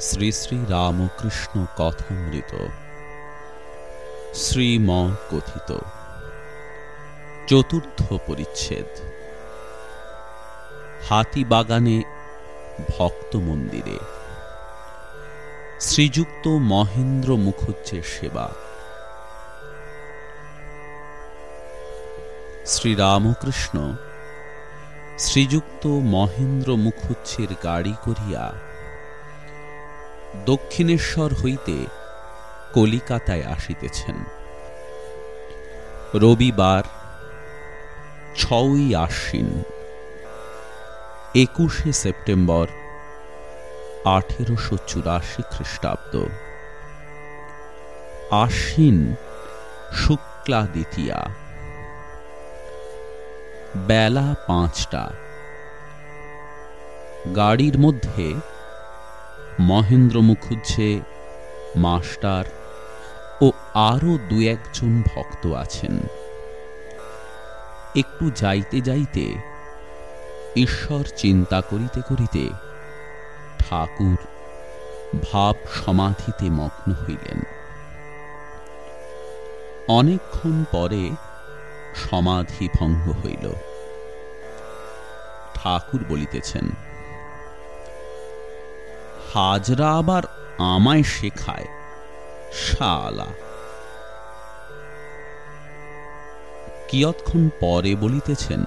শ্রী শ্রী রামকৃষ্ণ কথামৃত। শ্রীম কথিত চতুর্থ পরিচ্ছেদ। হাতিবাগানে ভক্ত মন্দিরে শ্রীযুক্ত মহেন্দ্র মুখুজ্জের সেবা। শ্রীরামকৃষ্ণ শ্রীযুক্ত মহেন্দ্র মুখুজ্জের গাড়ি করিয়া দক্ষিণেশ্বর হইতে কলিকাতায় আসিতেছেন। রবিবার ছয়ই আশ্বিন, একুশে সেপ্টেম্বর, আঠেরোশো চুরাশি খ্রিস্টাব্দ। আশ্বিন শুক্লা দ্বিতীয়া। বেলা পাঁচটা। গাড়ির মধ্যে মহেন্দ্র মুখুজ্জে, মাস্টার ও আরও দু একজন ভক্ত আছেন। একটু যাইতে যাইতে ঈশ্বর চিন্তা করিতে করিতে ঠাকুর ভাব সমাধিতে মগ্ন হইলেন। অনেকক্ষণ পরে সমাধি ভঙ্গ হইল। ঠাকুর বলিতেছেন হাজরা আবার আমায় শেখায়, শালা। কিয়ৎক্ষণ পরে বলিতেছেন,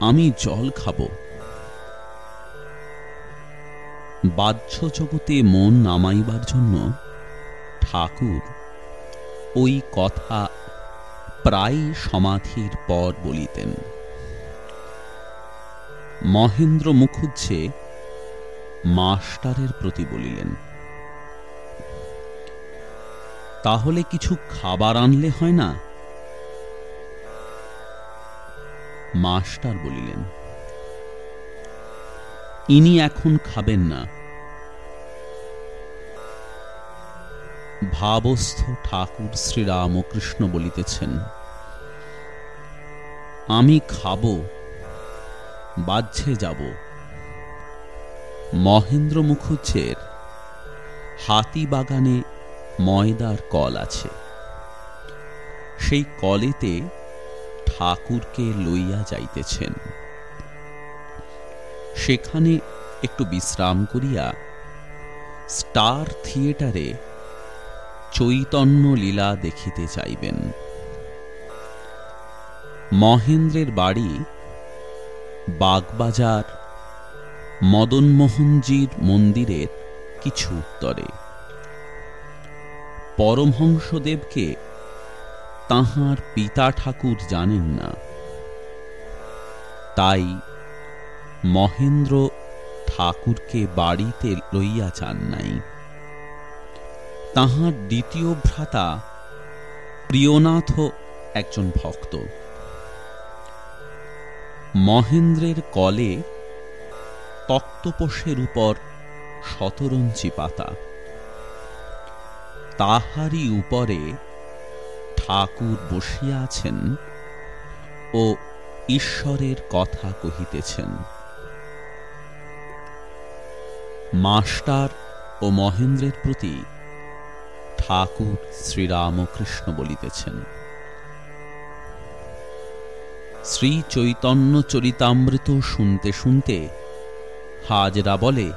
আমি জল খাব। বাহ্য জগতে মন নামাইবার জন্য ঠাকুর ওই কথা প্রায় সমাধির পর বলিতেন। মহেন্দ্র মুখুজ্জে মাস্টারের প্রতি বলিলেন, তাহলে কিছু খাবার আনলে হয় না? মাস্টার বলিলেন, ইনি এখন খাবেন না। ভাবস্থ ঠাকুর শ্রীরামকৃষ্ণ বলিতেছেন, আমি খাব বাহ্যে যাব। মহেন্দ্র মুখুজ্জের হাতিবাগানে ময়দার কল আছে। সেই কলেতে ঠাকুরকে লইয়া যাইতেছেন। সেখানে একটু বিশ্রাম করিয়া স্টার থিয়েটারে চৈতন্য লীলা দেখিতে চাইবেন মহেন্দ্রের বাড়ি বাগবাজার মদনমোহনজির মন্দিরের কিছু উত্তরে। পরমহংসদেবকে তাহার পিতা ঠাকুর জানেন না। তাই মহেন্দ্র ঠাকুরকে বাড়িতে লইয়া যান নাই। তাহার দ্বিতীয় ভ্রাতা প্রিয়নাথ একজন ভক্ত। মহেন্দ্রের কলে তক্তপোষের উপর শতরঞ্চি পাতা। তাহারই উপরে ঠাকুর বসিয়া আছেন ও ঈশ্বরের কথা কহিতেছেন। মাস্টার ও মহেন্দ্রের প্রতি ঠাকুর শ্রীরামকৃষ্ণ বলিতেছেন। শ্রী চৈতন্য চরিতামৃত শুনতে শুনতে হাজরা বলে,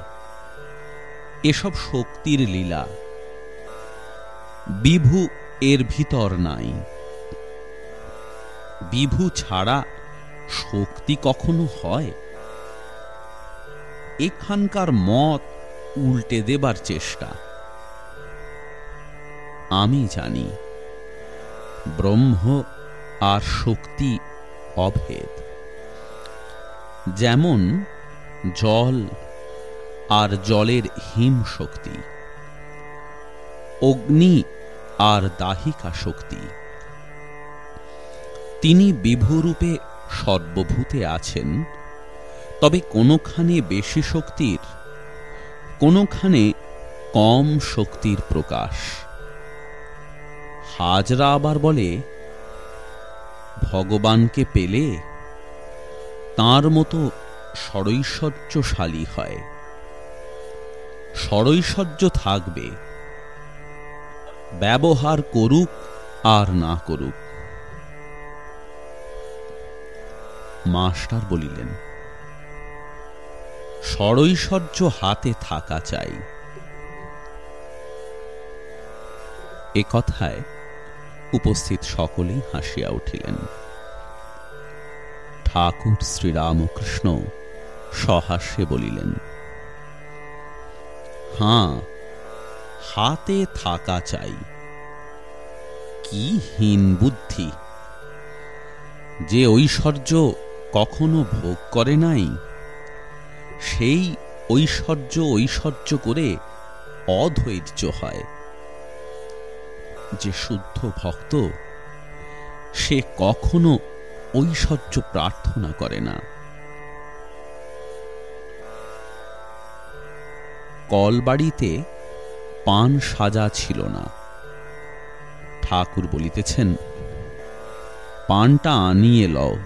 এসব শক্তির লীলা। বিভু এর ভিতর নাই। বিভু ছাড়া শক্তি কখনো হয়? এখানকার মত উল্টে দেবার চেষ্টা। আমি জানি, ব্রহ্ম আর শক্তি অভেদ। যেমন জল আর জলের হিম শক্তি, অগ্নি আর দাহিকা শক্তি। তিনি বিভুরূপে সর্বভূতে আছেন, তবে কোনোখানে বেশি শক্তির, কোনোখানে কম শক্তির প্রকাশ। হাজরা আবার বলে, ভগবানকে পেলে তার মতো ষড়ৈশ্বর্যশালী হয়। সরৈশ্বর্য থাকবে। ব্যবহার করুক আর না করুক। মাস্টার বলিলেন সরৈশ্বর্য হাতে থাকা চাই। এ কথায় উপস্থিত সকলেই হাসিয়া উঠিলেন। ঠাকুর শ্রীরামকৃষ্ণ সহাস্যে বলিলেন, হাঁ, হাতে থাকা চাই। কি হীন বুদ্ধি। যে ঐশ্বর্য কখনো ভোগ করে নাই, সেই ঐশ্বর্য ঐশ্বর্য করে অধৈর্য হয়। যে শুদ্ধ ভক্ত, সে কখনো ঐশ্বর্য প্রার্থনা করে না। কলবাড়িতে পান সাজা ছিল না। ঠাকুর বলিতেছেন, পানটা আনিয়ে লও।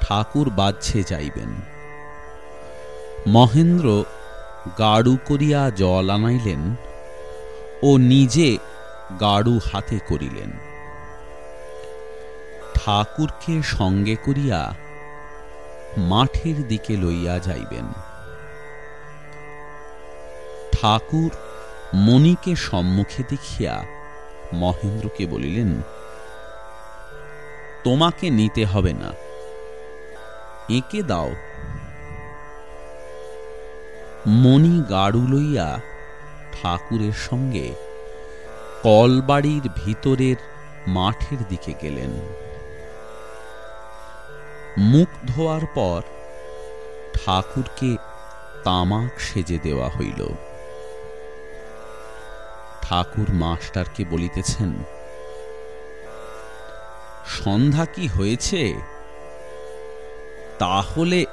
ঠাকুর বাজছে যাইবেন। মহেন্দ্র গাড়ু করিয়া জল আনাইলেন ও নিজে গাড়ু হাতে করিলেন। ঠাকুরকে সঙ্গে করিয়া মাঠের দিকে লইয়া যাইবেন। ঠাকুর মণিকে সম্মুখে দেখিয়া মহেন্দ্রকে বলিলেন, তোমাকে নিতে হবে না, এঁকে দাও। মণি গাড়ু লইয়া ঠাকুরের সঙ্গে কলবাড়ির ভিতরের মাঠের দিকে গেলেন। মুখ ধোয়ার পর ঠাকুরকে তামাক সেজে দেওয়া হইল। ঠাকুর মাস্টারকে বলিতেছেন, সন্ধ্যা কি হয়েছে? তাহলে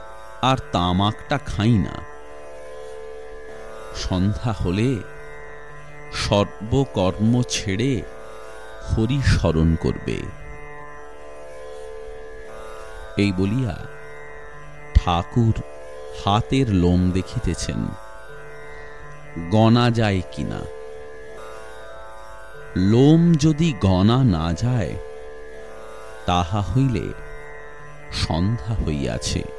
আর তামাকটা খাই না। সন্ধ্যা হলে সর্বকর্ম ছেড়ে হরি স্মরণ করবে। এই বলিয়া ঠাকুর হাতের লোম দেখিতেছেন গনা যায় কিনা? লোম যদি গনা না যায় তাহা হইলে সন্ধ্যা হইয়াছে।